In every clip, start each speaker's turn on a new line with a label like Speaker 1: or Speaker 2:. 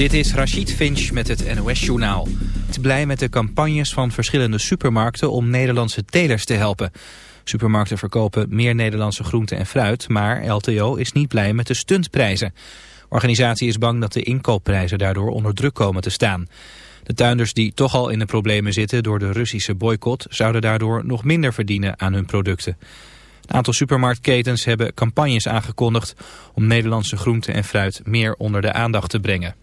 Speaker 1: Dit is Rachid Finch met het NOS-journaal. Blij met de campagnes van verschillende supermarkten om Nederlandse telers te helpen. Supermarkten verkopen meer Nederlandse groenten en fruit, maar LTO is niet blij met de stuntprijzen. De organisatie is bang dat de inkoopprijzen daardoor onder druk komen te staan. De tuinders die toch al in de problemen zitten door de Russische boycott... zouden daardoor nog minder verdienen aan hun producten. Een aantal supermarktketens hebben campagnes aangekondigd... om Nederlandse groenten en fruit meer onder de aandacht te brengen.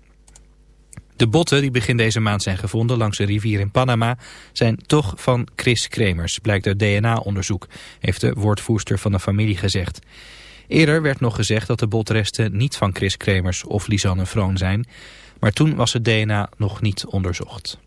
Speaker 1: De botten die begin deze maand zijn gevonden langs de rivier in Panama zijn toch van Chris Kremers, blijkt uit DNA-onderzoek, heeft de woordvoerster van de familie gezegd. Eerder werd nog gezegd dat de botresten niet van Chris Kremers of Lisanne Vroon zijn, maar toen was het DNA nog niet onderzocht.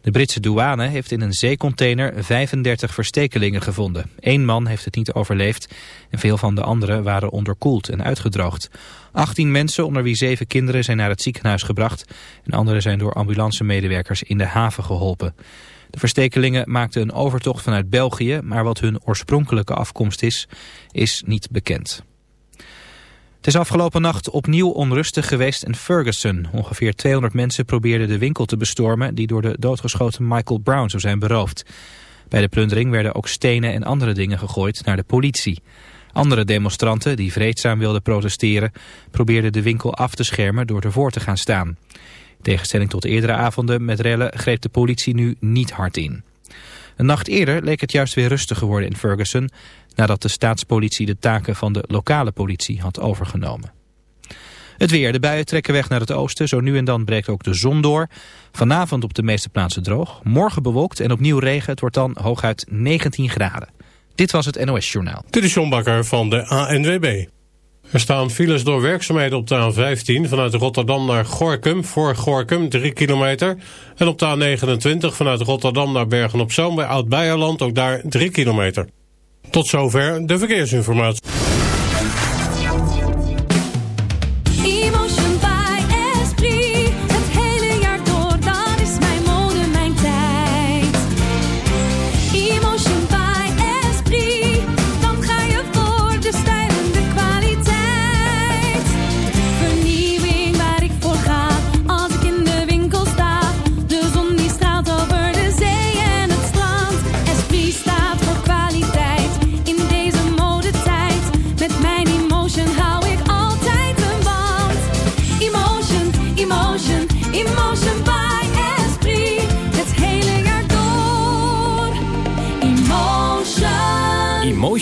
Speaker 1: De Britse douane heeft in een zeecontainer 35 verstekelingen gevonden. Eén man heeft het niet overleefd en veel van de anderen waren onderkoeld en uitgedroogd. 18 mensen, onder wie 7 kinderen, zijn naar het ziekenhuis gebracht... en anderen zijn door ambulancemedewerkers in de haven geholpen. De verstekelingen maakten een overtocht vanuit België... maar wat hun oorspronkelijke afkomst is, is niet bekend. Het is afgelopen nacht opnieuw onrustig geweest in Ferguson. Ongeveer 200 mensen probeerden de winkel te bestormen... die door de doodgeschoten Michael Brown zou zijn beroofd. Bij de plundering werden ook stenen en andere dingen gegooid naar de politie. Andere demonstranten die vreedzaam wilden protesteren... probeerden de winkel af te schermen door ervoor te gaan staan. In tegenstelling tot eerdere avonden met rellen greep de politie nu niet hard in. Een nacht eerder leek het juist weer rustig geworden in Ferguson... nadat de staatspolitie de taken van de lokale politie had overgenomen. Het weer. De buien trekken weg naar het oosten. Zo nu en dan breekt ook de zon door. Vanavond op de meeste plaatsen droog. Morgen bewolkt en opnieuw regen. Het wordt dan hooguit 19 graden. Dit was het NOS Journaal.
Speaker 2: Dit is John van de ANWB. Er staan files door werkzaamheden op de A15 vanuit Rotterdam naar Gorkum voor Gorkum 3 kilometer. En op de A29 vanuit Rotterdam naar Bergen-op-Zoom bij Oud-Beierland ook daar 3 kilometer. Tot zover de verkeersinformatie.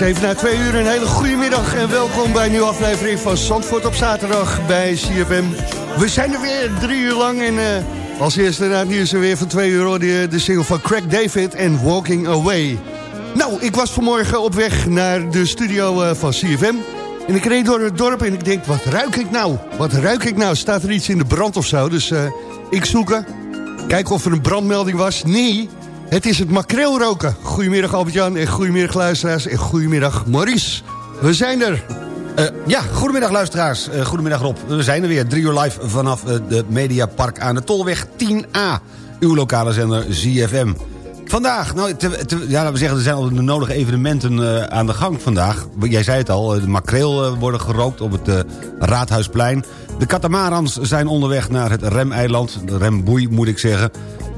Speaker 3: Even na twee uur een hele goede middag en welkom bij een nieuwe aflevering van Zandvoort op zaterdag bij CFM. We zijn er weer drie uur lang en eh, als eerste na het nieuws er weer van twee uur je de single van Craig David en Walking Away. Nou, ik was vanmorgen op weg naar de studio eh, van CFM en ik reed door het dorp en ik denk, wat ruik ik nou? Wat ruik ik nou? Staat er iets in de brand of zo? Dus eh, ik zoeken, kijken of er een brandmelding was. Nee, het is het makreelroken. Goedemiddag Albert-Jan en goedemiddag luisteraars en goedemiddag Maurice. We zijn er.
Speaker 4: Eh, ja, goedemiddag luisteraars. Eh, goedemiddag Rob. We zijn er weer, drie uur live vanaf eh, de Mediapark aan de Tolweg 10A. Uw lokale zender ZFM. Vandaag, nou, ja, laten we zeggen, er zijn al de nodige evenementen aan de gang vandaag. Jij zei het al, de makreel worden gerookt op het Raadhuisplein. De katamarans zijn onderweg naar het remeiland, de remboei moet ik zeggen.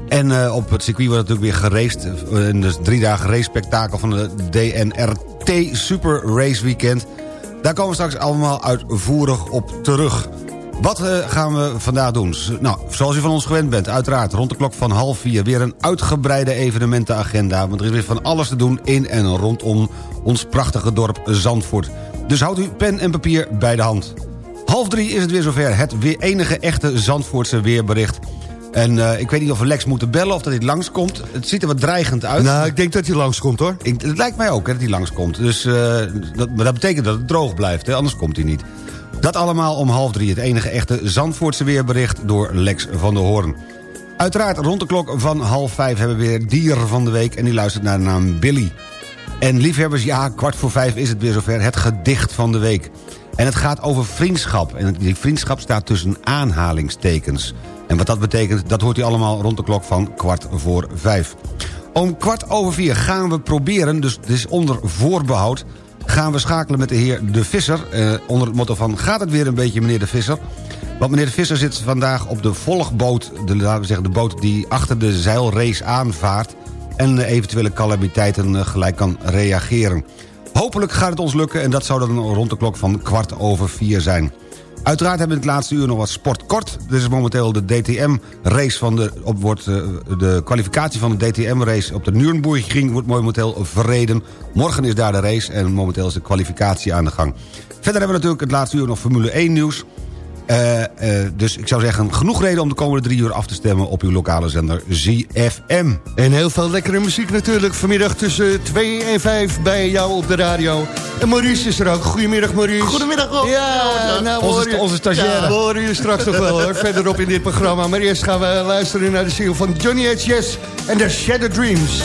Speaker 4: En eh, op het circuit wordt natuurlijk weer geraced. Eh, in dus drie dagen race spektakel van de DNRT Super Race Weekend. Daar komen we straks allemaal uitvoerig op terug. Wat eh, gaan we vandaag doen? Nou, zoals u van ons gewend bent, uiteraard rond de klok van half vier... weer een uitgebreide evenementenagenda. Want er is weer van alles te doen in en rondom ons prachtige dorp Zandvoort. Dus houdt u pen en papier bij de hand. Half drie is het weer zover, het weer enige echte Zandvoortse weerbericht. En eh, ik weet niet of we Lex moeten bellen of dat hij langskomt. Het ziet er wat dreigend uit.
Speaker 3: Nou, ik denk dat hij langskomt hoor.
Speaker 4: Ik, het lijkt mij ook hè, dat hij langskomt. Dus, eh, dat, maar dat betekent dat het droog blijft, hè, anders komt hij niet. Dat allemaal om half drie. Het enige echte Zandvoortse weerbericht door Lex van der Hoorn. Uiteraard rond de klok van half vijf hebben we weer dier van de week... en die luistert naar de naam Billy. En liefhebbers, ja, kwart voor vijf is het weer zover. Het gedicht van de week. En het gaat over vriendschap. En die vriendschap staat tussen aanhalingstekens. En wat dat betekent, dat hoort u allemaal rond de klok van kwart voor vijf. Om kwart over vier gaan we proberen, dus het is onder voorbehoud... gaan we schakelen met de heer De Visser. Eh, onder het motto van, gaat het weer een beetje meneer De Visser? Want meneer De Visser zit vandaag op de volgboot... De, laten we zeggen, de boot die achter de zeilrace aanvaart... en eh, eventuele calamiteiten eh, gelijk kan reageren. Hopelijk gaat het ons lukken en dat zou dan rond de klok van kwart over vier zijn. Uiteraard hebben we in het laatste uur nog wat sport kort. Dit is momenteel de DTM-race van de... Op, wordt, eh, de kwalificatie van de DTM-race op de Nürburgring wordt momenteel verreden. Morgen is daar de race en momenteel is de kwalificatie aan de gang. Verder hebben we natuurlijk het laatste uur nog Formule 1 eh, eh, dus ik zou zeggen, genoeg reden om de komende drie uur af te stemmen... op uw lokale zender ZFM.
Speaker 3: En heel veel lekkere muziek natuurlijk vanmiddag tussen 2 en 5 bij jou op de radio.
Speaker 5: En Maurice is er ook. Goedemiddag Maurice.
Speaker 6: Goedemiddag Rob.
Speaker 5: Ja, nou,
Speaker 3: onze, onze stagiaire.
Speaker 5: Ja, straks nog wel hoor, verderop in dit programma. Maar eerst gaan we luisteren naar de single van Johnny H. En The Shadow Dreams.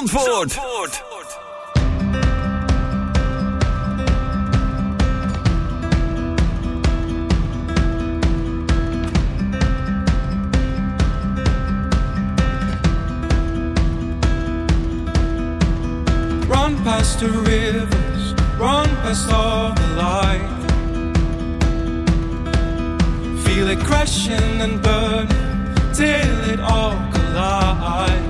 Speaker 7: Zandvoort. Zandvoort.
Speaker 8: Run past the rivers, run past all the light. Feel it crashing and burning till it all collides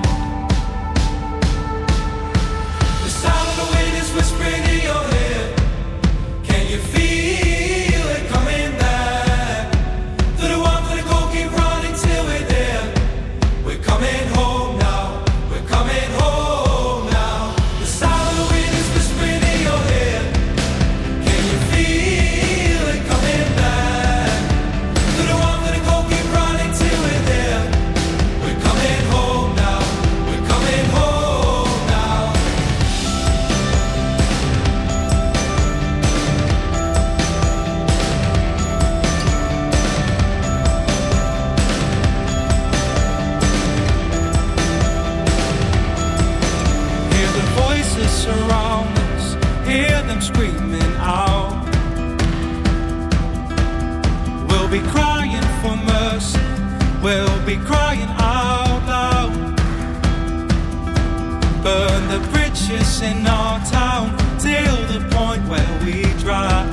Speaker 8: Our town till the point where we drown.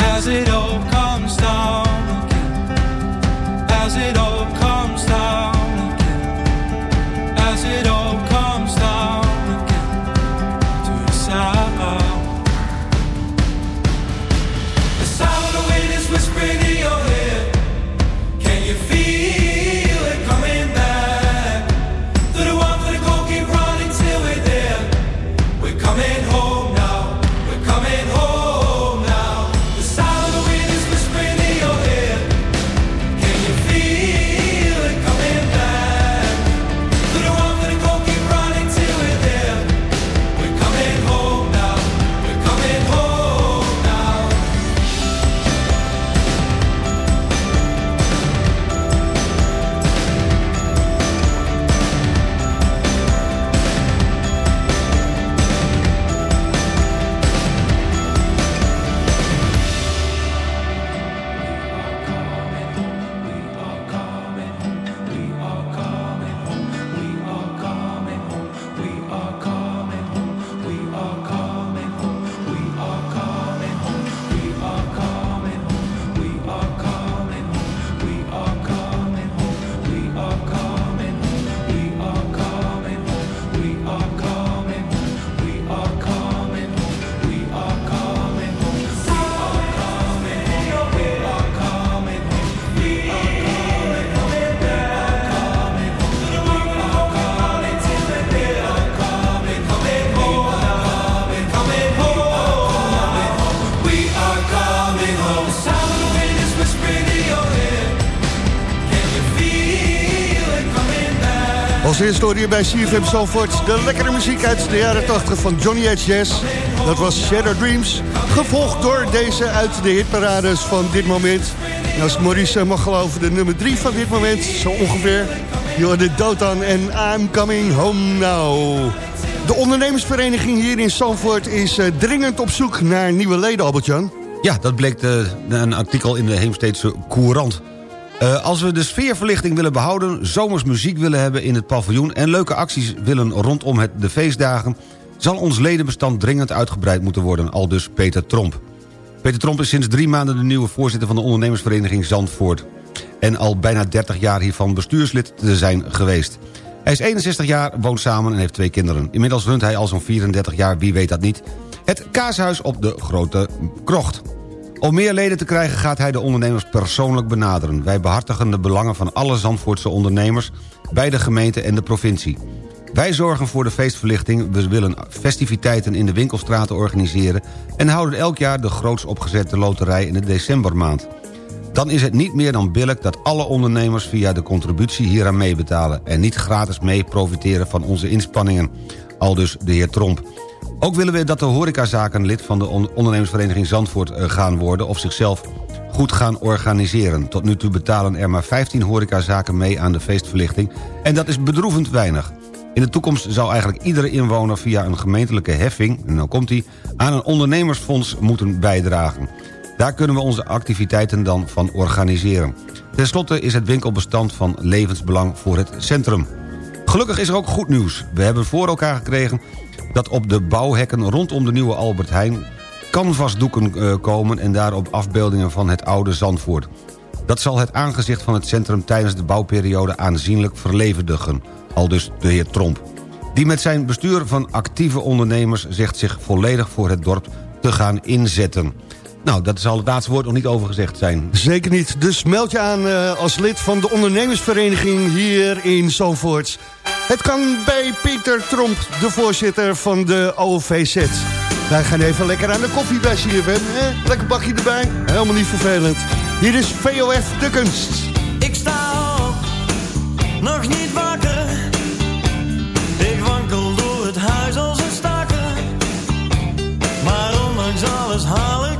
Speaker 8: As it all
Speaker 3: Als eerste hoorde je bij CFM Zalvoort de lekkere muziek uit de jaren 80 van Johnny H. Jazz. Dat was Shadow Dreams, gevolgd door deze uit de hitparades van dit moment. En als Maurice mag geloven, de nummer 3 van dit moment, zo ongeveer. Je hoorde Dotan en I'm Coming Home Now. De ondernemersvereniging hier in Zalvoort is eh, dringend op zoek naar nieuwe leden, Albert-Jan.
Speaker 4: Ja, dat bleek een artikel in de Heemsteedse Courant. Eh, als we de sfeerverlichting willen behouden... zomers muziek willen hebben in het paviljoen... en leuke acties willen rondom het, de feestdagen... zal ons ledenbestand dringend uitgebreid moeten worden, al dus Peter Tromp. Peter Tromp is sinds drie maanden de nieuwe voorzitter... van de ondernemersvereniging Zandvoort. En al bijna 30 jaar hiervan bestuurslid te zijn geweest. Hij is 61 jaar, woont samen en heeft twee kinderen. Inmiddels runt hij al zo'n 34 jaar, wie weet dat niet... het kaashuis op de Grote Krocht. Om meer leden te krijgen gaat hij de ondernemers persoonlijk benaderen. Wij behartigen de belangen van alle Zandvoortse ondernemers... bij de gemeente en de provincie. Wij zorgen voor de feestverlichting. We willen festiviteiten in de winkelstraten organiseren... en houden elk jaar de groots opgezette loterij in de decembermaand. Dan is het niet meer dan billig dat alle ondernemers via de contributie hieraan meebetalen... en niet gratis mee profiteren van onze inspanningen. Aldus de heer Tromp. Ook willen we dat de horecazaken lid van de on- ondernemersvereniging Zandvoort eh, gaan worden... of zichzelf goed gaan organiseren. Tot nu toe betalen er maar 15 horecazaken mee aan de feestverlichting... en dat is bedroevend weinig. In de toekomst zou eigenlijk iedere inwoner via een gemeentelijke heffing... en nou komt die, aan een ondernemersfonds moeten bijdragen. Daar kunnen we onze activiteiten dan van organiseren. Ten slotte is het winkelbestand van levensbelang voor het centrum. Gelukkig is er ook goed nieuws. We hebben voor elkaar gekregen dat op de bouwhekken rondom de nieuwe Albert Heijn... canvasdoeken eh, komen en daarop afbeeldingen van het oude Zandvoort. Dat zal het aangezicht van het centrum tijdens de bouwperiode aanzienlijk verlevendigen. Al dus de heer Tromp. Die met zijn bestuur van actieve ondernemers zegt zich volledig voor het dorp te gaan inzetten. Nou, dat zal het laatste woord nog niet over gezegd zijn.
Speaker 3: Zeker niet. Dus meld je aan eh, als lid van de ondernemersvereniging hier in Zandvoort. Het kan bij Pieter Tromp, de voorzitter van de OVZ. Wij gaan even lekker aan de koffie bij CFM. Lekker bakje erbij. Helemaal niet vervelend. Hier is VOF de kunst.
Speaker 9: Ik sta op, nog niet wakker. Ik wankel door het huis als een stakker. Maar ondanks alles haal ik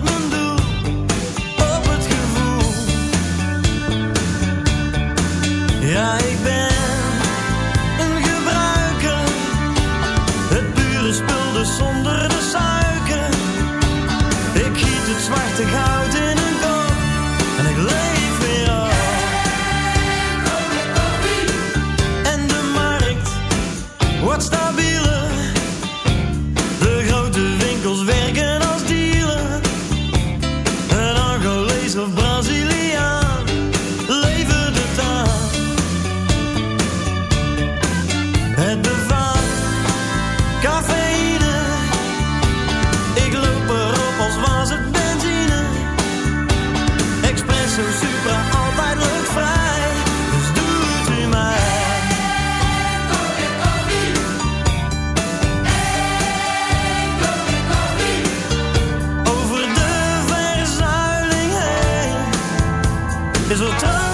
Speaker 10: mistletoe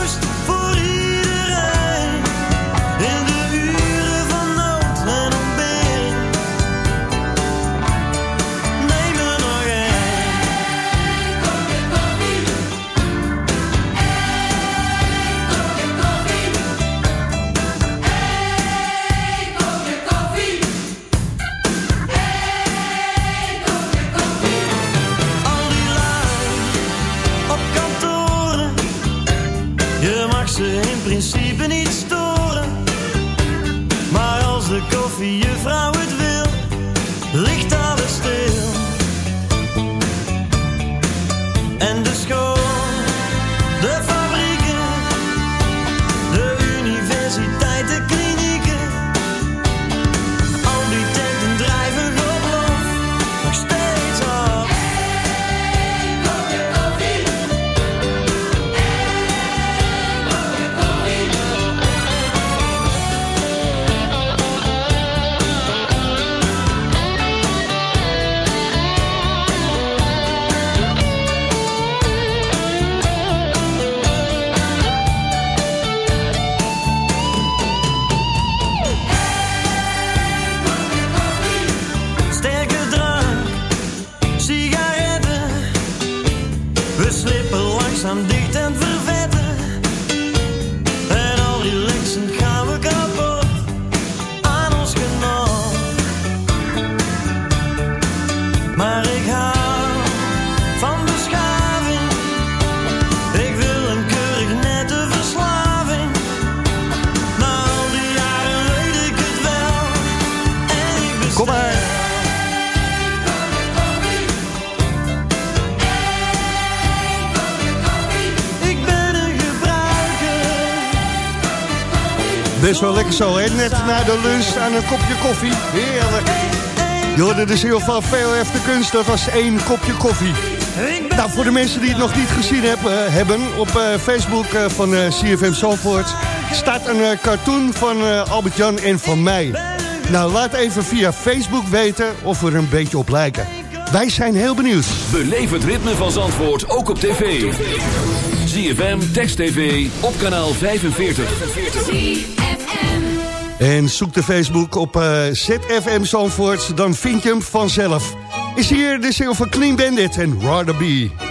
Speaker 10: Is wel
Speaker 11: lekker zo. Net na de lunch aan een kopje koffie. Heerlijk. Je hoorde dus heel veel veel de Kunst, dat was één kopje koffie. Nou, voor de mensen die het nog niet gezien eh, hebben, op eh, Facebook eh, van CFM Zandvoort... staat een cartoon van Albert-Jan en van mij. Nou, laat even via Facebook weten of we er een beetje op lijken. Wij zijn heel benieuwd.
Speaker 7: Beleef het ritme van Zandvoort ook op tv. ZFM, Text TV, op kanaal 45.
Speaker 11: En zoek de Facebook op eh, ZFM Zandvoort, dan vind je hem vanzelf. Is hier de single van Clean Bandit en Rather Be.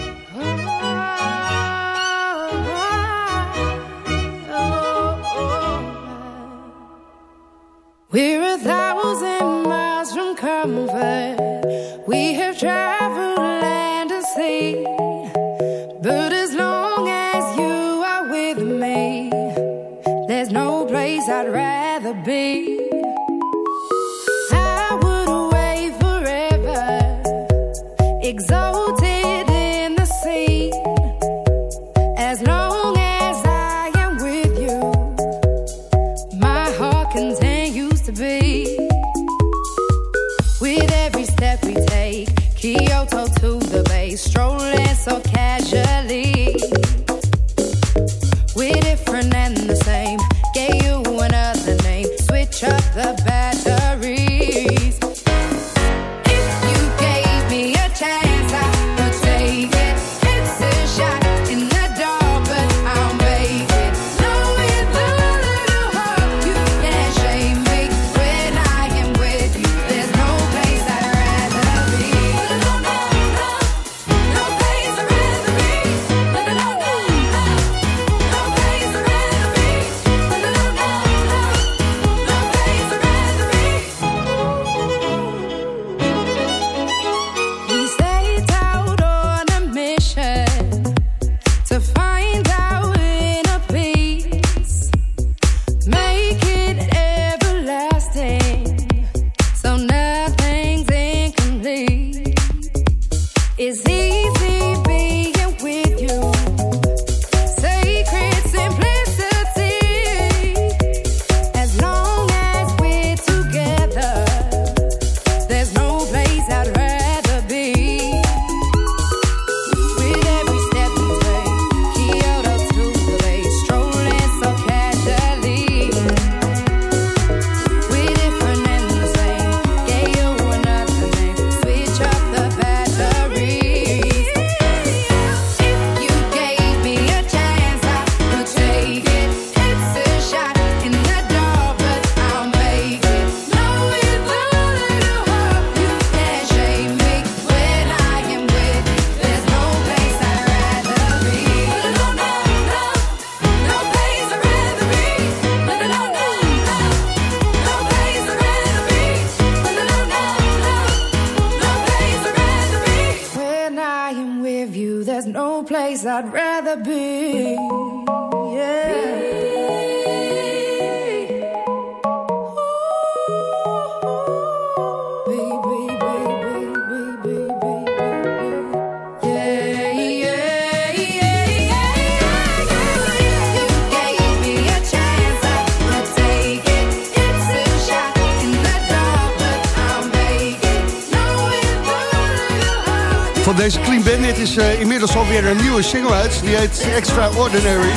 Speaker 3: Bandit is eh, inmiddels alweer een nieuwe single uit. Die heet Extraordinary.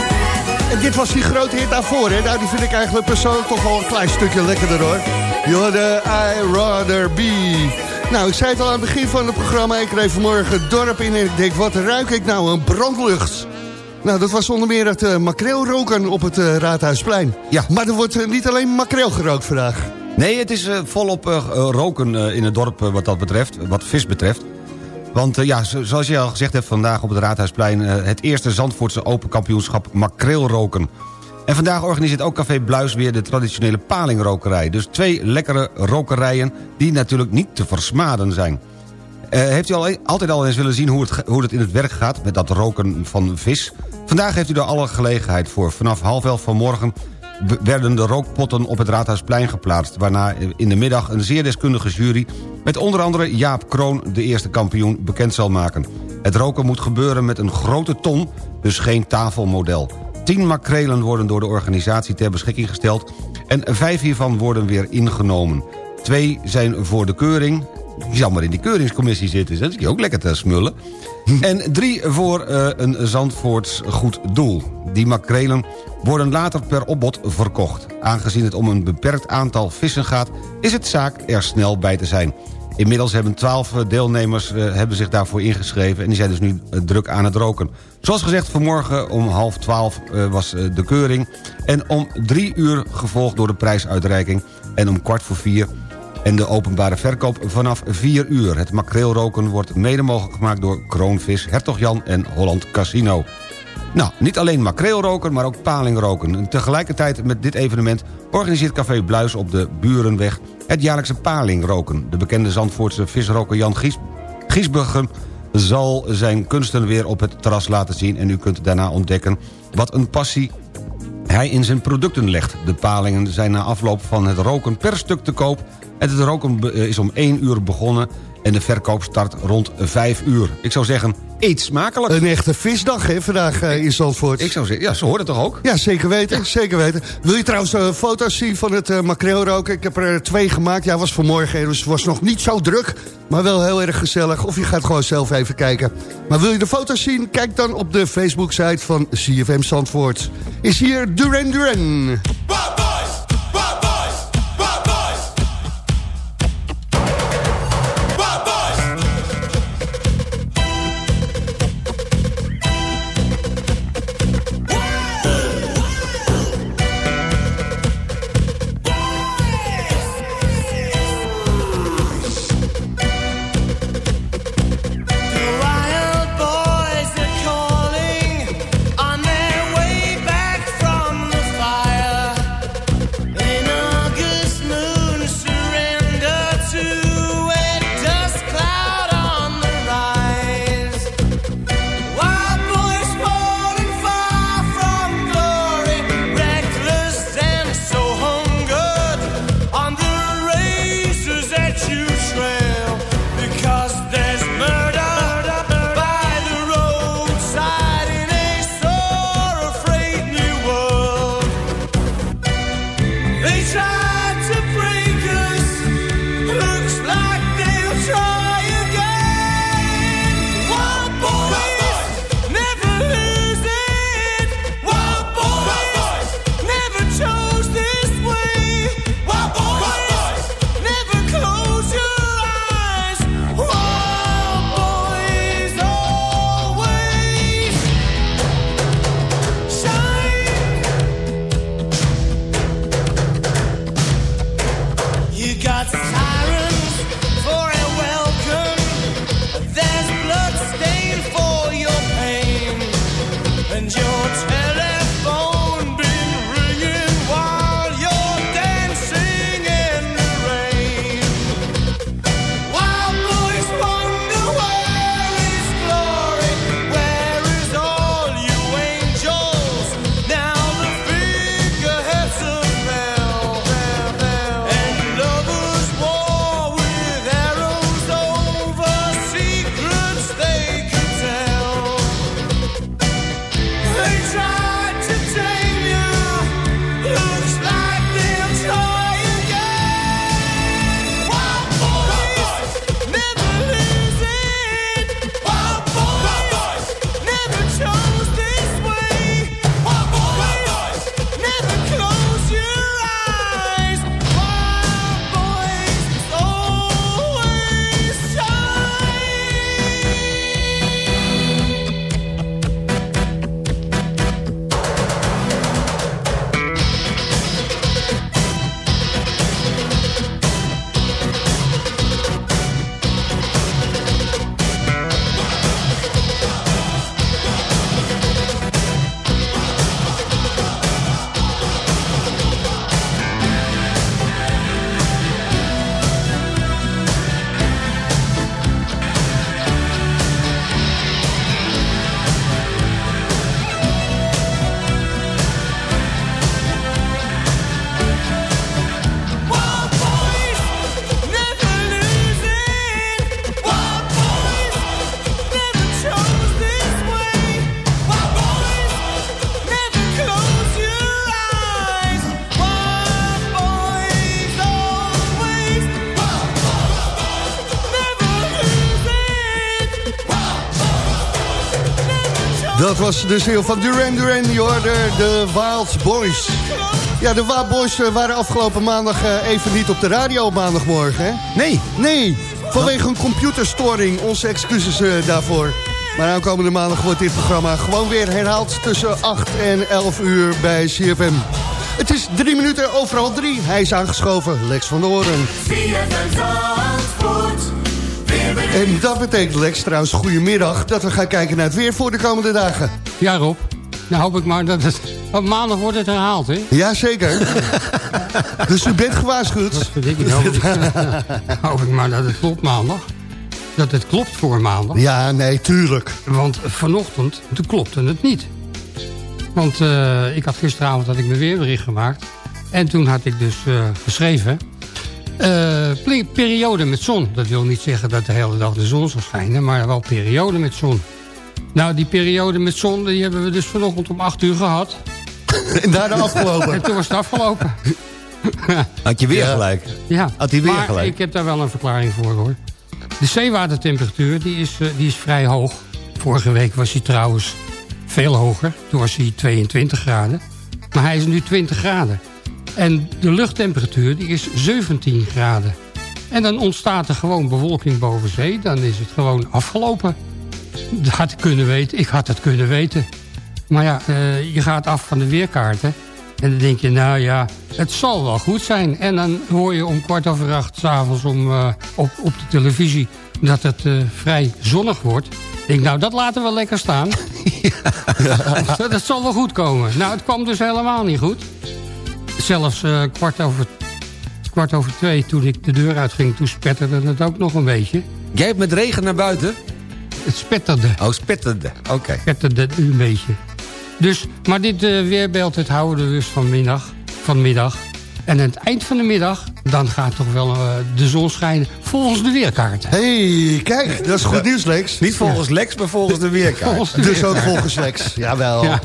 Speaker 3: En dit was die grote hit daarvoor. Hè? Nou, die vind ik eigenlijk persoonlijk toch wel een klein stukje lekkerder hoor. You're the I rather be. Nou, ik zei het al aan het begin van het programma. Ik reed vanmorgen het dorp in en ik denk, wat ruik ik nou? Een brandlucht. Nou, dat was onder meer het uh, makreelroken op het uh, Raadhuisplein.
Speaker 4: Ja.
Speaker 3: Maar er wordt uh, niet alleen makreel gerookt vandaag.
Speaker 4: Nee, het is uh, volop uh, roken uh, in het dorp wat dat betreft, wat vis betreft. Want ja, zoals je al gezegd hebt vandaag op het Raadhuisplein... het eerste Zandvoortse Open Kampioenschap makreelroken. En vandaag organiseert ook Café Bluis weer de traditionele palingrokerij. Dus twee lekkere rokerijen die natuurlijk niet te versmaden zijn. heeft u al, altijd al eens willen zien hoe het, hoe het in het werk gaat met dat roken van vis? Vandaag heeft u er alle gelegenheid voor. Vanaf half elf vanmorgen werden de rookpotten op het Raadhuisplein geplaatst... waarna in de middag een zeer deskundige jury... met onder andere Jaap Kroon de eerste kampioen bekend zal maken. Het roken moet gebeuren met een grote ton, dus geen tafelmodel. Tien makrelen worden door de organisatie ter beschikking gesteld... en vijf hiervan worden weer ingenomen. Twee zijn voor de keuring... Maar in die keuringscommissie zitten, dat is ook lekker te smullen. En drie voor uh, een Zandvoorts goed doel. Die makrelen worden later per opbod verkocht. Aangezien het om een beperkt aantal vissen gaat... is het zaak er snel bij te zijn. Inmiddels hebben twaalf deelnemers uh, hebben zich daarvoor ingeschreven... en die zijn dus nu druk aan het roken. Zoals gezegd, vanmorgen om half twaalf uh, was de keuring... en om drie uur gevolgd door de prijsuitreiking... en om kwart voor vier en de openbare verkoop vanaf 4 uur. Het makreelroken wordt mede mogelijk gemaakt door Kroonvis, Hertog Jan en Holland Casino. Nou, niet alleen makreelroken, maar ook palingroken. En tegelijkertijd met dit evenement organiseert Café Bluis op de Burenweg... het jaarlijkse palingroken. De bekende Zandvoortse visroker Jan Gies, zal zijn kunsten weer op het terras laten zien... en u kunt daarna ontdekken wat een passie hij in zijn producten legt. De palingen zijn na afloop van het roken per stuk te koop... en het roken is om 1 uur begonnen en de verkoop start rond 5 uur. Ik zou zeggen, eet smakelijk.
Speaker 3: Een echte visdag hè, vandaag uh, in Zandvoort.
Speaker 4: Ik zou zeggen, ja, ze hoort het toch ook?
Speaker 3: Ja, zeker weten, ja. zeker weten. Wil je trouwens uh, foto's zien van het uh, makreelroken? Ik heb er twee gemaakt. Ja, was vanmorgen, dus het was nog niet zo druk. Maar wel heel erg gezellig. Of je gaat gewoon zelf even kijken. Maar wil je de foto's zien? Kijk dan op de Facebook-site van CFM Zandvoort. Is hier Duran Duran. Dat was de ziel van Duran Duran, je hoorde de Wild Boys. Ja, de Wild Boys eh, waren afgelopen maandag eh, even niet op de radio op maandagmorgen, hè?
Speaker 4: Nee.
Speaker 3: Nee, vanwege een computerstoring. Onze excuses eh, daarvoor. Maar aankomende maandag wordt dit programma gewoon weer herhaald... tussen 8 en 11 uur bij CFM. Het is drie minuten overal drie. Hij is aangeschoven, Lex van der Hoorn. En dat betekent, Lex, trouwens, goedemiddag... dat we gaan kijken naar het weer voor de komende dagen.
Speaker 12: Ja, Rob. Nou hoop ik maar dat het... Op maandag wordt het herhaald, hè?
Speaker 3: Jazeker. dus u bent gewaarschuwd.
Speaker 12: Verdik ik nou? hoop ik maar dat het klopt maandag. Dat het klopt voor maandag.
Speaker 3: Ja, nee, tuurlijk.
Speaker 12: Want vanochtend, toen klopte het niet. Want eh, ik had gisteravond had ik mijn weerbericht gemaakt. En toen had ik dus eh, geschreven... eh, periode met zon. Dat wil niet zeggen dat de hele dag de zon zal schijnen... maar wel periode met zon. Nou, die periode met zon... die hebben we dus vanochtend om 8 uur gehad.
Speaker 3: En daarna afgelopen.
Speaker 12: En toen was het afgelopen.
Speaker 4: Had je weer
Speaker 3: Ja.
Speaker 4: gelijk.
Speaker 12: Ja,
Speaker 4: Had hij weer
Speaker 12: maar
Speaker 4: gelijk.
Speaker 12: ik heb daar wel een verklaring voor hoor. De zeewatertemperatuur die is, eh, die is vrij hoog. Vorige week was hij trouwens veel hoger. Toen was hij 22 graden. Maar hij is nu 20 graden. En de luchttemperatuur die is 17 graden. En dan ontstaat er gewoon bewolking boven zee. Dan is het gewoon afgelopen. Dat had ik kunnen weten. Ik had het kunnen weten. Maar ja, eh, je gaat af van de weerkaarten. En dan denk je, nou ja, het zal wel goed zijn. En dan hoor je om kwart over acht s'avonds uh, op, op de televisie... dat het eh, vrij zonnig wordt. Ik denk, nou, dat laten we lekker staan. dat, dat zal wel goed komen. Nou, het kwam dus helemaal niet goed. Zelfs eh, kwart, over, kwart over twee, toen ik de deur uitging... toen spetterde het ook nog een beetje.
Speaker 4: Jij hebt met regen naar buiten?
Speaker 12: Het spetterde.
Speaker 4: Oh, spetterde. Oké.
Speaker 12: spetterde een beetje. Dus, maar dit eh, weerbeeld het houden we dus vanmiddag, vanmiddag. En aan het eind van de middag, dan gaat toch wel eh, de zon schijnen volgens de weerkaart.
Speaker 3: hey, kijk, dat is goed nieuws, Lex.
Speaker 4: Niet volgens Lex, maar volgens de weerkaart.
Speaker 12: Volgens de
Speaker 3: Dus ook volgens Lex. Jawel.
Speaker 12: Ja.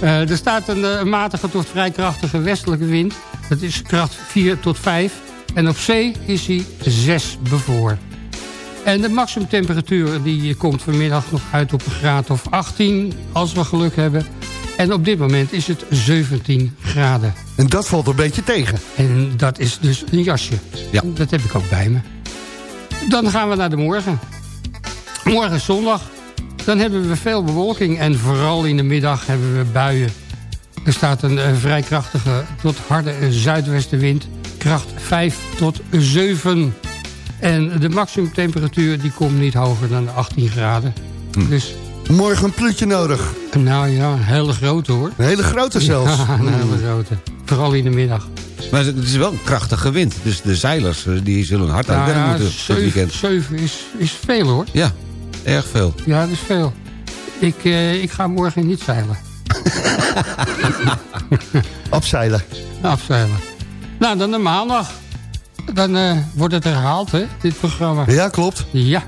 Speaker 12: Eh, er staat een, eh, matige tot vrij krachtige westelijke wind. Dat is kracht 4 tot 5. En op zee is hij 6 bevoor. En de maximumtemperatuur die komt vanmiddag nog uit op een graad of 18, als we geluk hebben. En op dit moment is het 17 graden.
Speaker 3: En dat valt een beetje tegen.
Speaker 12: En dat is dus een jasje.
Speaker 4: Ja.
Speaker 12: Dat heb ik ook bij me. Dan gaan we naar de morgen. Morgen is zondag. Dan hebben we veel bewolking en vooral in de middag hebben we buien. Er staat een eh, vrij krachtige tot harde zuidwestenwind. Kracht 5 tot 7. En de maximumtemperatuur die komt niet hoger dan de 18 graden. Dus
Speaker 3: Morgen een plutje nodig.
Speaker 12: nou ja, een hele grote hoor.
Speaker 3: Een hele grote zelfs.
Speaker 12: Ja, een hele grote. Vooral in de middag.
Speaker 4: Maar het is wel een krachtige wind. Dus de zeilers eh, die zullen hard aan het
Speaker 12: Nou
Speaker 4: werk
Speaker 12: ja,
Speaker 4: moeten dit
Speaker 12: zeven,
Speaker 4: weekend.
Speaker 12: zeven is, is veel hoor.
Speaker 4: Ja, erg veel.
Speaker 12: Ja, dat is veel. Ik, eh, ik ga morgen niet zeilen.
Speaker 3: Opzeilen.
Speaker 12: Afzeilen. Nou, dan de maandag. Dan eh, wordt het herhaald, hè, dit programma.
Speaker 3: Ja, klopt.
Speaker 12: Ja.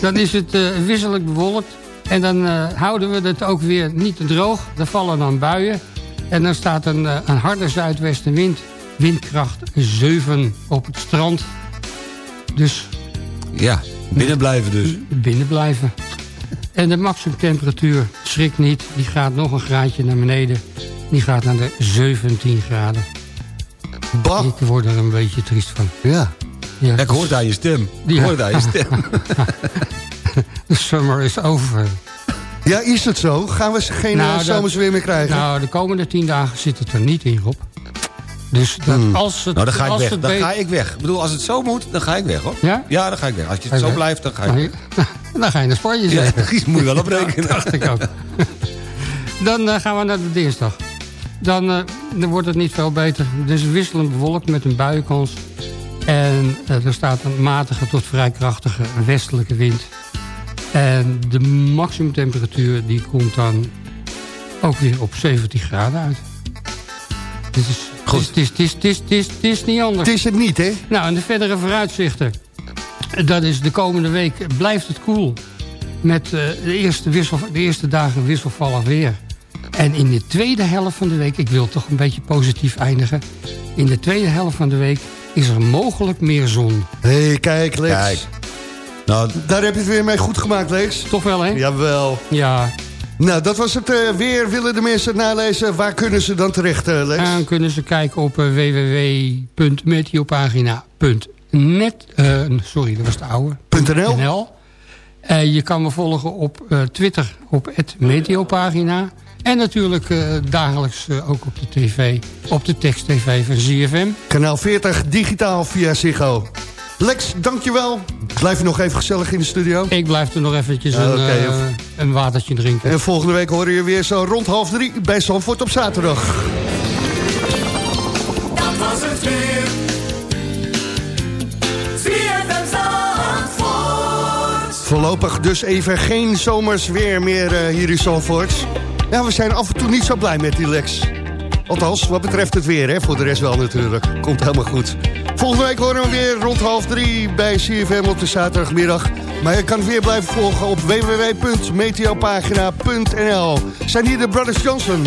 Speaker 12: Dan is het eh, wisselelijk bewolkt. En dan eh, houden we het ook weer niet te droog. Er vallen dan buien. En dan staat een, een harde zuidwestenwind. Windkracht 7 op het strand. Dus
Speaker 4: Ja, binnen blijven dus.
Speaker 12: binnen blijven. En de maximumtemperatuur, schrik niet, die gaat nog een graadje naar beneden. Die gaat naar de 17 graden.
Speaker 3: Bah.
Speaker 12: Ik word er een beetje triest van.
Speaker 3: Ja.
Speaker 12: Ja,
Speaker 4: ik hoor het aan je stem. Ik
Speaker 12: Ja.
Speaker 4: hoor aan je stem.
Speaker 12: De summer is over.
Speaker 3: Ja, is het zo? Gaan we geen
Speaker 12: Nou,
Speaker 3: eh, zomers weer meer krijgen?
Speaker 12: Nou, de komende 10 dagen zit het er niet in, Rob. Dus dat als het...
Speaker 4: Nou, dan ga ik
Speaker 12: als
Speaker 4: weg. Dan ga ik weg. Ik bedoel, als het zo moet, dan ga ik weg, hoor.
Speaker 12: Ja?
Speaker 4: Ja, dan ga ik weg. Als je het zo blijft, dan ga ik weg.
Speaker 12: Dan ga je naar Spanje
Speaker 4: Ja,
Speaker 12: zeker.
Speaker 4: daar moet je wel op rekenen.
Speaker 12: dacht ik ook. Dan eh, gaan we naar de dinsdag. Dan, eh, dan wordt het niet veel beter. Het is wisselend bewolkt met een buienkans. En eh, er staat een matige tot vrij krachtige westelijke wind. En de maximumtemperatuur die komt dan ook weer op 17 graden uit. Dit is,
Speaker 4: Goed.
Speaker 12: Het is, het is, het is, het is, het is niet anders.
Speaker 3: Het is het niet, hè?
Speaker 12: Nou, en de verdere vooruitzichten. Dat is de komende week blijft het koel. Met eh, de, eerste wissel, de eerste dagen wisselvallig weer. En in de tweede helft van de week, ik wil toch een beetje positief eindigen. In de tweede helft van de week is er mogelijk meer zon.
Speaker 3: Hé, hey, kijk, Lex.
Speaker 4: Kijk. Nou,
Speaker 3: Daar heb je het weer mee goed gemaakt, Lex.
Speaker 12: Toch wel, hè?
Speaker 3: Jawel.
Speaker 12: Ja.
Speaker 13: Nou, dat was het eh, weer. Willen de mensen het nalezen? Waar kunnen ze dan terecht, Lex?
Speaker 12: Dan kunnen ze kijken op eh, www.meteopagina.net. sorry, dat was de oude.
Speaker 13: .nl.
Speaker 12: .nl. Je kan me volgen op Twitter op Meteopagina. En natuurlijk eh, dagelijks eh, ook op de tv, op de tekst-tv van ZFM.
Speaker 13: Kanaal 40, digitaal via Ziggo. Lex, dankjewel. Blijf je nog even gezellig in de studio?
Speaker 12: Ik blijf er nog eventjes een,
Speaker 13: oké.
Speaker 12: eh, een watertje drinken.
Speaker 13: En volgende week horen je weer zo rond half drie bij Zandvoort op zaterdag.
Speaker 5: Dat was het weer.
Speaker 13: Voorlopig dus even geen zomers weer meer eh, hier in Zandvoort. Ja, we zijn af en toe niet zo blij met die Lex. Althans, wat betreft het weer, hè. voor de rest wel natuurlijk. Komt helemaal goed. Volgende week horen we weer rond half drie bij CFM op de zaterdagmiddag. Maar je kan het weer blijven volgen op www.meteopagina.nl. Zijn hier de Brothers Johnson.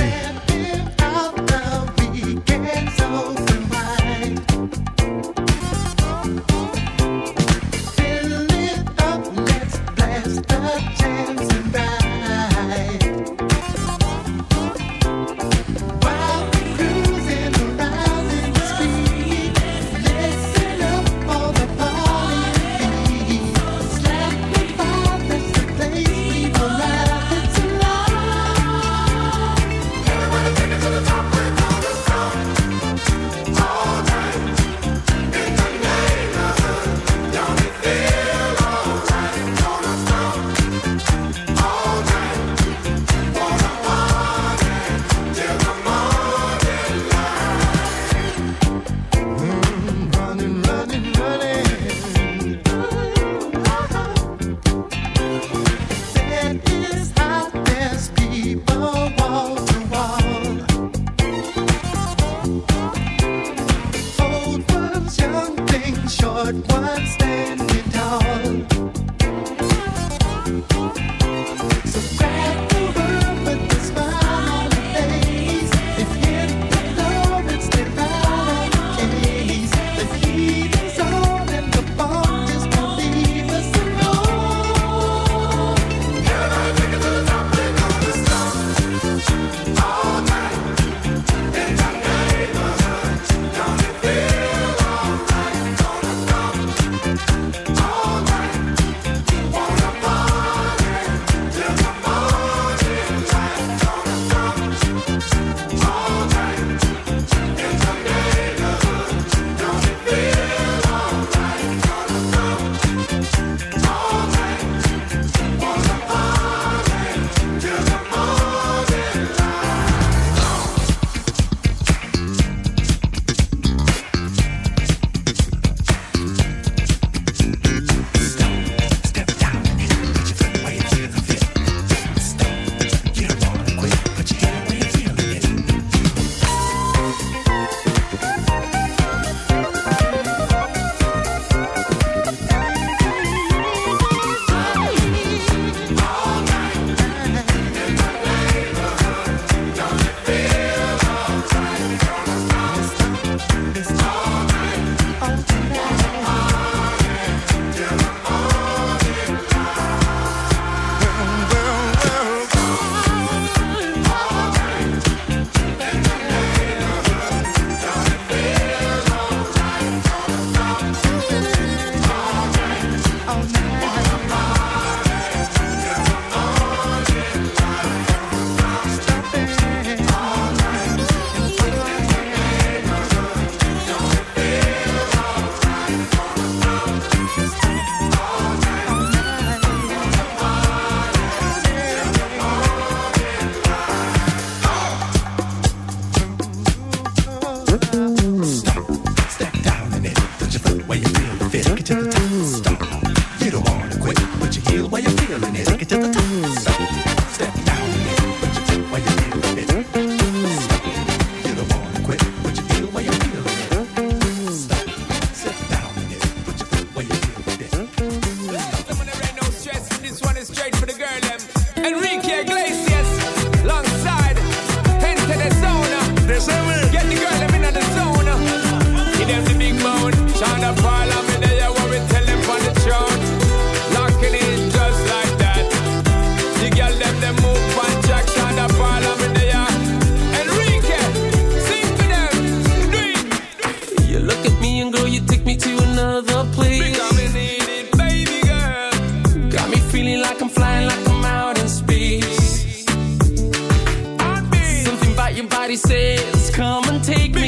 Speaker 14: Somebody says, come and take
Speaker 15: me.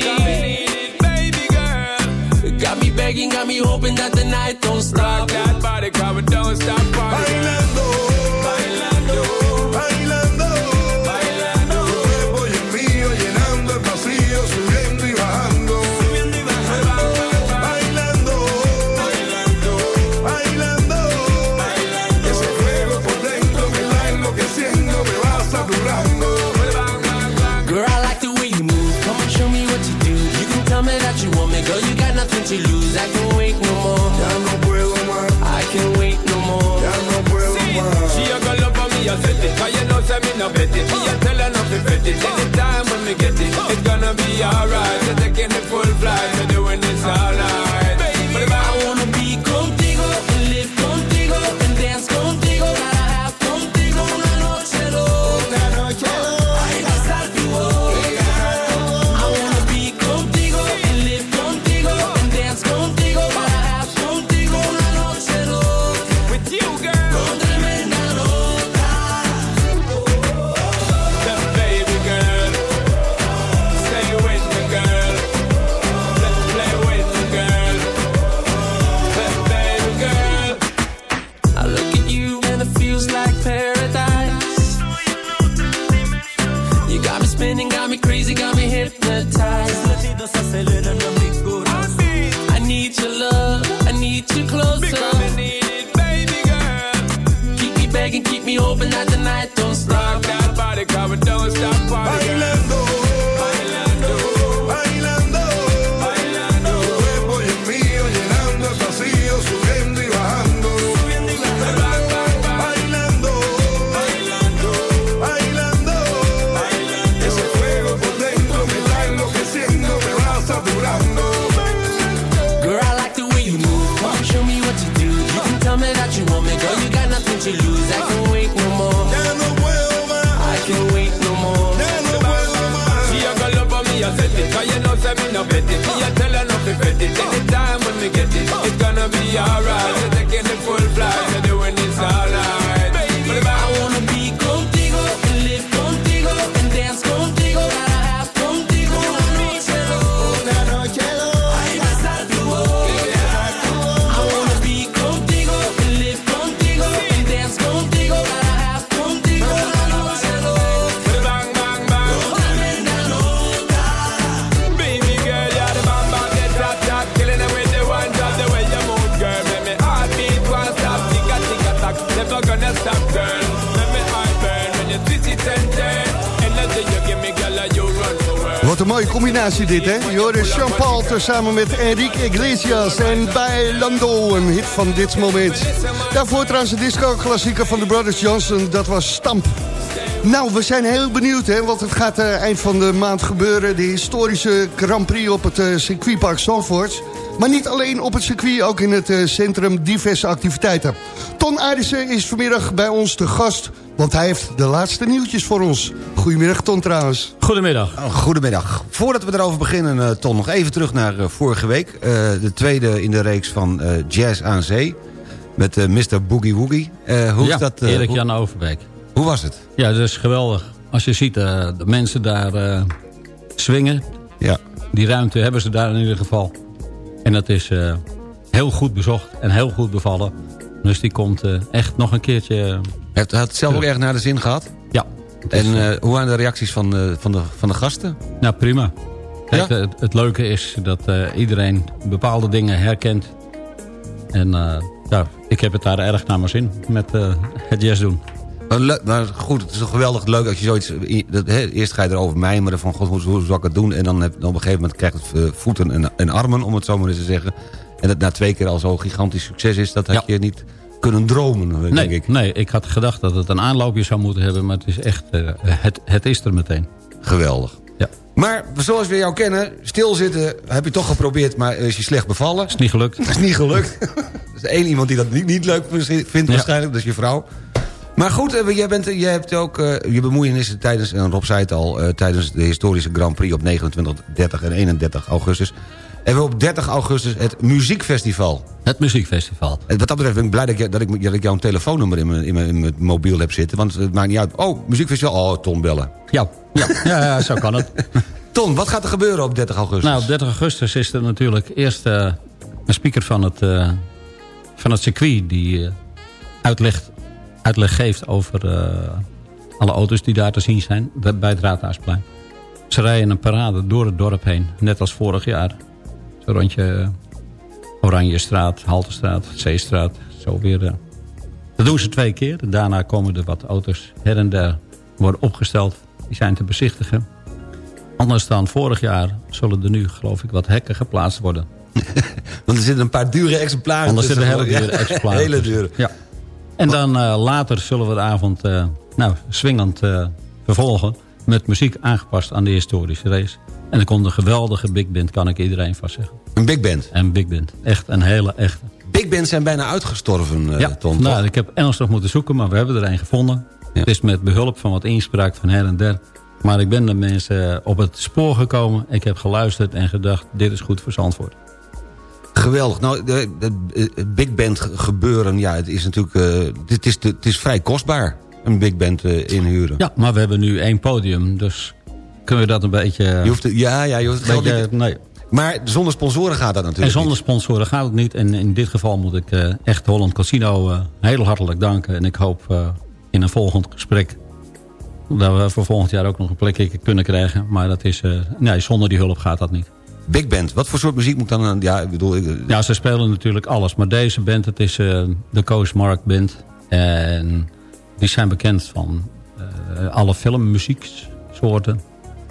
Speaker 16: Baby girl.
Speaker 17: Got me begging, got me hoping that the night don't stop.
Speaker 16: Rock that body, come and don't stop partying.
Speaker 17: No
Speaker 16: bet it. A tell her not to bet it. Anytime when me get it, it's gonna be alright.
Speaker 3: Dit, hè? Hoorde Jean-Paul samen met Enrique Iglesias en Bailando, een hit van dit moment. Daarvoor trouwens een disco-klassieker van de Brothers Johnson, dat was Stamp. Nou, we zijn heel benieuwd, hè, want het gaat eh, eind van de maand gebeuren. De historische Grand Prix op het eh, circuitpark Zandvoort. Maar niet alleen op het circuit, ook in het eh, centrum diverse activiteiten. Ton Arissen is vanmiddag bij ons te gast, want hij heeft de laatste nieuwtjes voor ons. Goedemiddag Ton trouwens.
Speaker 18: Goedemiddag.
Speaker 4: Oh, Goedemiddag. Voordat we erover beginnen, eh, Ton, nog even terug naar eh, vorige week. Eh, de tweede in de reeks van Jazz aan Zee. Met Mr. Boogie Woogie. Hoe,
Speaker 18: ja,
Speaker 4: is dat, eh,
Speaker 18: Erik
Speaker 4: hoe,
Speaker 18: Jan Overbeek.
Speaker 4: hoe was het?
Speaker 18: Ja, dat is geweldig. Als je ziet de mensen daar swingen.
Speaker 4: Ja.
Speaker 18: Die ruimte hebben ze daar in ieder geval. En dat is uh, heel goed bezocht en heel goed bevallen. Dus die komt echt nog een keertje...
Speaker 4: Heeft had het zelf ook erg naar de zin gehad? En hoe waren de reacties van, van, de, van de gasten?
Speaker 18: Nou, prima. Kijk,
Speaker 4: Ja?
Speaker 18: het, het leuke is dat iedereen bepaalde dingen herkent. En ja, ik heb het daar erg naar mijn zin met het jazz doen.
Speaker 4: Maar, leuk, maar goed, het is toch geweldig leuk als je zoiets... Dat, he, eerst ga je erover mijmeren van god, hoe, hoe zal ik het doen? En dan, heb, dan op een gegeven moment krijgt het uh, voeten en, en, armen, om het zo maar eens te zeggen. En dat na twee keer al zo'n gigantisch succes is... dat had ja. je niet kunnen dromen,
Speaker 18: nee,
Speaker 4: denk ik.
Speaker 18: Nee, ik had gedacht dat het een aanloopje zou moeten hebben... maar het is echt, uh, het, het is er meteen.
Speaker 4: Geweldig.
Speaker 18: Ja.
Speaker 4: Maar zoals we jou kennen, stilzitten heb je toch geprobeerd... maar is je slecht bevallen.
Speaker 18: Is niet gelukt.
Speaker 4: is niet gelukt. er is één iemand die dat niet, niet leuk vindt ja. waarschijnlijk, dat is je vrouw. Maar goed, jij, bent, jij hebt ook uh, je bemoeienissen tijdens, en Rob zei het al... Uh, tijdens de historische Grand Prix op 29, 30 en 31 augustus. En we op 30 augustus het muziekfestival.
Speaker 18: Het muziekfestival.
Speaker 4: En wat dat betreft ben ik blij dat ik, dat ik, dat ik jouw telefoonnummer in mijn, in, mijn, in mijn mobiel heb zitten. Want het maakt niet uit. Oh, muziekfestival. Oh, Ton bellen.
Speaker 18: Ja, ja, ja, ja zo kan het.
Speaker 4: Ton, wat gaat er gebeuren op 30 augustus?
Speaker 18: Nou, op 30 augustus is er natuurlijk eerst uh, een speaker van het van het circuit die eh, uitleg, uitleg geeft over eh, alle auto's die daar te zien zijn bij bij het Raadhuisplein. Ze rijden een parade door het dorp heen, net als vorig jaar. Zo rondje Oranjestraat, Haltestraat, Zeestraat, zo weer. eh. Dat doen ze twee keer. Daarna komen er wat auto's her en der worden opgesteld. Die zijn te bezichtigen. Anders dan vorig jaar zullen er nu, geloof ik, wat hekken geplaatst worden.
Speaker 4: Want er zitten een paar dure exemplaren
Speaker 18: er
Speaker 4: tussen.
Speaker 18: zitten hele dure
Speaker 4: Ja,
Speaker 18: exemplaren
Speaker 4: hele dure.
Speaker 18: Ja. En dan eh, later zullen we de avond eh, nou, swingend vervolgen... met muziek aangepast aan de historische race. En er komt een geweldige big band, kan ik iedereen vast zeggen.
Speaker 4: Een big band?
Speaker 18: Een big band. Echt een hele echte.
Speaker 4: Big bands zijn bijna uitgestorven, eh,
Speaker 18: ja, nou,
Speaker 4: toch?
Speaker 18: ik heb ernstig moeten zoeken, maar we hebben er een gevonden. Het is met behulp van wat inspraak van her en der. Maar ik ben de mensen op het spoor gekomen. Ik heb geluisterd en gedacht, dit is goed voor Zandvoort.
Speaker 4: Geweldig. Nou, de, de- het big band ge- gebeuren, ja, het is natuurlijk... eh, het, is, het is vrij kostbaar, een big band eh, inhuren.
Speaker 18: Ja, maar we hebben nu één podium, dus kunnen we dat een beetje...
Speaker 4: Je hoeft ja, ja, je hoeft het
Speaker 18: beetje,
Speaker 4: niet-
Speaker 18: nee.
Speaker 4: Maar zonder sponsoren gaat dat
Speaker 18: En
Speaker 4: natuurlijk
Speaker 18: zonder sponsoren gaat het niet. En in dit geval moet ik eh, echt Holland Casino eh, heel hartelijk danken. En ik hoop eh, in een volgend gesprek... dat we voor volgend jaar ook nog een plekje kunnen krijgen. Maar dat is, nee, zonder die hulp gaat dat niet.
Speaker 4: Big band, wat voor soort muziek moet dan... Ja, ik bedoel... ik-
Speaker 18: Ja, ze spelen natuurlijk alles. Maar deze band, het is de Coast Mark Band. En die zijn bekend van alle filmmuzieksoorten.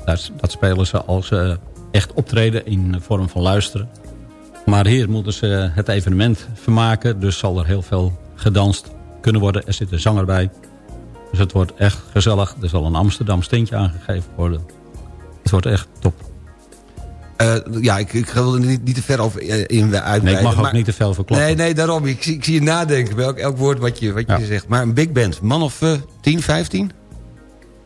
Speaker 18: Dat, dat spelen ze als ze echt optreden in de vorm van luisteren. Maar hier moeten ze het evenement vermaken. Dus zal er heel veel gedanst kunnen worden. Er zit een zanger bij. Dus het wordt echt gezellig. Er zal een Amsterdam steentje aangegeven worden. Het wordt echt top.
Speaker 4: eh, ja, ik, ik wil er niet, niet te ver over eh, in uitbreiden.
Speaker 18: Nee, ik mag ook
Speaker 4: maar-
Speaker 18: niet te veel verklappen.
Speaker 4: Nee, nee, daarom. Ik, zie- ik zie je nadenken bij elk, elk woord wat je, wat je
Speaker 18: Ja.
Speaker 4: zegt. Maar een big band, man of eh 10, 15?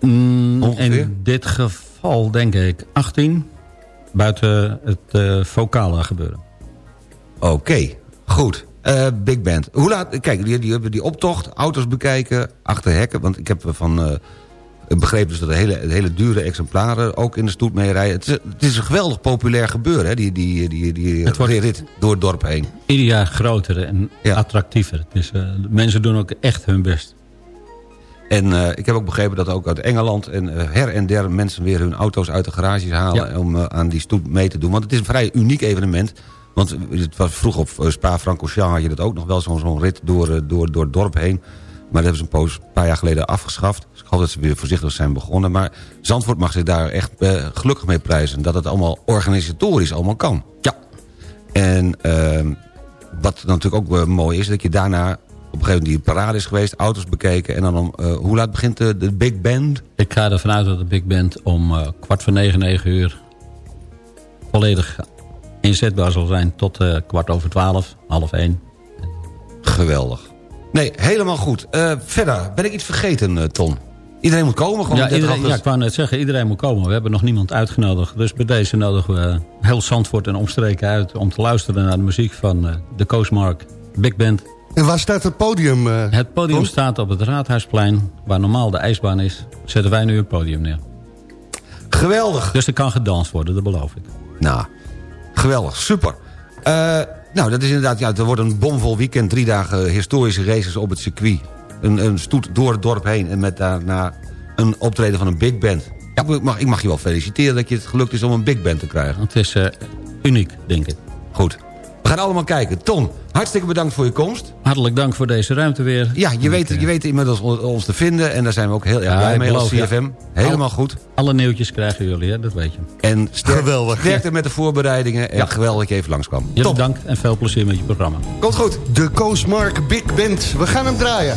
Speaker 18: Mm, in dit geval denk ik 18. Buiten het eh vocale gebeuren.
Speaker 4: Oké, goed. Eh, big band. Hoe laat, kijk, die, die hebben die optocht, auto's bekijken, achter hekken. Want ik heb van eh, begrepen dus dat er hele, hele dure exemplaren ook in de stoet mee rijden. Het is, het is een geweldig populair gebeuren, hè, die, die, die, die
Speaker 18: Het wordt-
Speaker 4: rit door het dorp heen.
Speaker 18: Ieder jaar groter en attractiever. Het is, de mensen doen ook echt hun best.
Speaker 4: En eh, ik heb ook begrepen dat ook uit Engeland en eh, her en der mensen weer hun auto's uit de garages halen om eh, aan die stoet mee te doen. Want het is een vrij uniek evenement. Want het was vroeger op Spa-Francorchamps had je dat ook nog wel, zo'n rit door, door, door het dorp heen. Maar dat hebben ze een, poos, een paar jaar geleden afgeschaft. Dus ik hoop dat ze weer voorzichtig zijn begonnen. Maar Zandvoort mag zich daar echt gelukkig mee prijzen. Dat het allemaal organisatorisch allemaal kan.
Speaker 18: Ja.
Speaker 4: En ehm, wat natuurlijk ook mooi is, dat je daarna een gegeven moment die parade is geweest, auto's bekeken. En dan om, eh, hoe laat begint de, de big band?
Speaker 18: Ik ga ervan uit dat de Big Band om eh, kwart voor negen, negen uur... volledig inzetbaar zal zijn tot eh, kwart over twaalf, half één.
Speaker 4: Geweldig. Nee, helemaal goed. Verder, ben ik iets vergeten, Ton? Iedereen moet komen, gewoon
Speaker 18: Ja,
Speaker 4: 30
Speaker 18: iedereen, ja, ik wou net zeggen, iedereen moet komen. We hebben nog niemand uitgenodigd. Dus bij deze nodigen we heel Zandvoort en omstreken uit... om te luisteren naar de muziek van de Coastmark Big Band.
Speaker 3: En waar staat het podium? eh,
Speaker 18: Het podium
Speaker 3: Tom?
Speaker 18: staat op het Raadhuisplein, waar normaal de ijsbaan is. Zetten wij nu een podium neer.
Speaker 4: Geweldig.
Speaker 18: Dus er kan gedanst worden, dat beloof ik.
Speaker 4: Nou, geweldig, super. Eh, nou, dat is inderdaad, ja, er wordt een bomvol weekend. Drie dagen historische races op het circuit. Een, een stoet door het dorp heen en met daarna een optreden van een big band. Ja, ik, mag, ik mag je wel feliciteren dat je het gelukt is om een big band te krijgen.
Speaker 18: Het is eh, uniek, denk ik.
Speaker 4: Goed. We gaan allemaal kijken. Ton, hartstikke bedankt voor je komst.
Speaker 18: Hartelijk dank voor deze ruimte weer.
Speaker 4: Ja, je weet, je weet inmiddels on- ons te vinden. En daar zijn we ook heel erg
Speaker 18: Ja,
Speaker 4: blij mee als
Speaker 18: ja.
Speaker 4: CFM. Helemaal
Speaker 18: Al-
Speaker 4: goed.
Speaker 18: Alle nieuwtjes krijgen jullie, hè? dat weet je.
Speaker 4: En sterk,
Speaker 3: Geweldig.
Speaker 4: sterkte met de voorbereidingen. En
Speaker 18: Ja.
Speaker 4: geweldig dat je even langskwam.
Speaker 18: Jullie
Speaker 4: Top.
Speaker 18: dank en veel plezier met je programma.
Speaker 4: Komt goed.
Speaker 3: De Coastmark Big Band. We gaan hem draaien.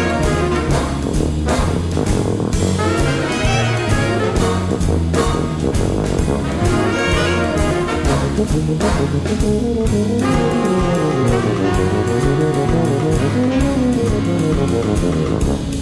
Speaker 9: Thank you.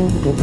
Speaker 3: 30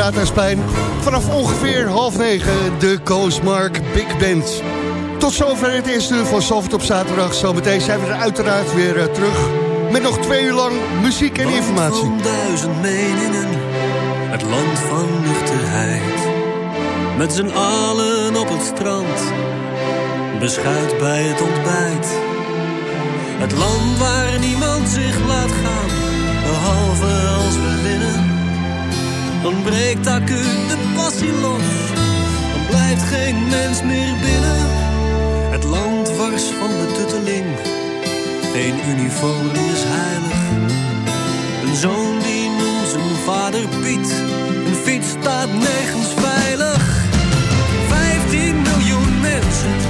Speaker 3: Raadhuisplein. Vanaf ongeveer half negen de Koosmark Big Band. Tot zover het eerste uur van Zandvoort op zaterdag. Zometeen zijn we er uiteraard weer eh, terug met nog twee uur lang muziek en informatie.
Speaker 10: Van duizend meningen, het land van nuchterheid. Met z'n allen op het strand, beschuit bij het ontbijt. Het land waar niemand zich laat gaan, behalve als we winnen. Dan breekt acuut de passie los, dan blijft geen mens meer binnen. Het land wars van de tutteling, geen uniform is heilig. Een zoon die noemt zijn vader Piet, een fiets staat nergens veilig. 15 miljoen mensen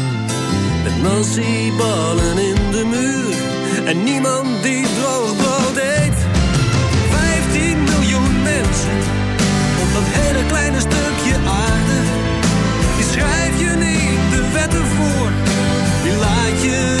Speaker 10: Met nasi-ballen in de muur. En niemand die droog brood eet. 15 miljoen mensen Op dat hele kleine stukje aarde. Die schrijf je niet de wetten voor. Die laat je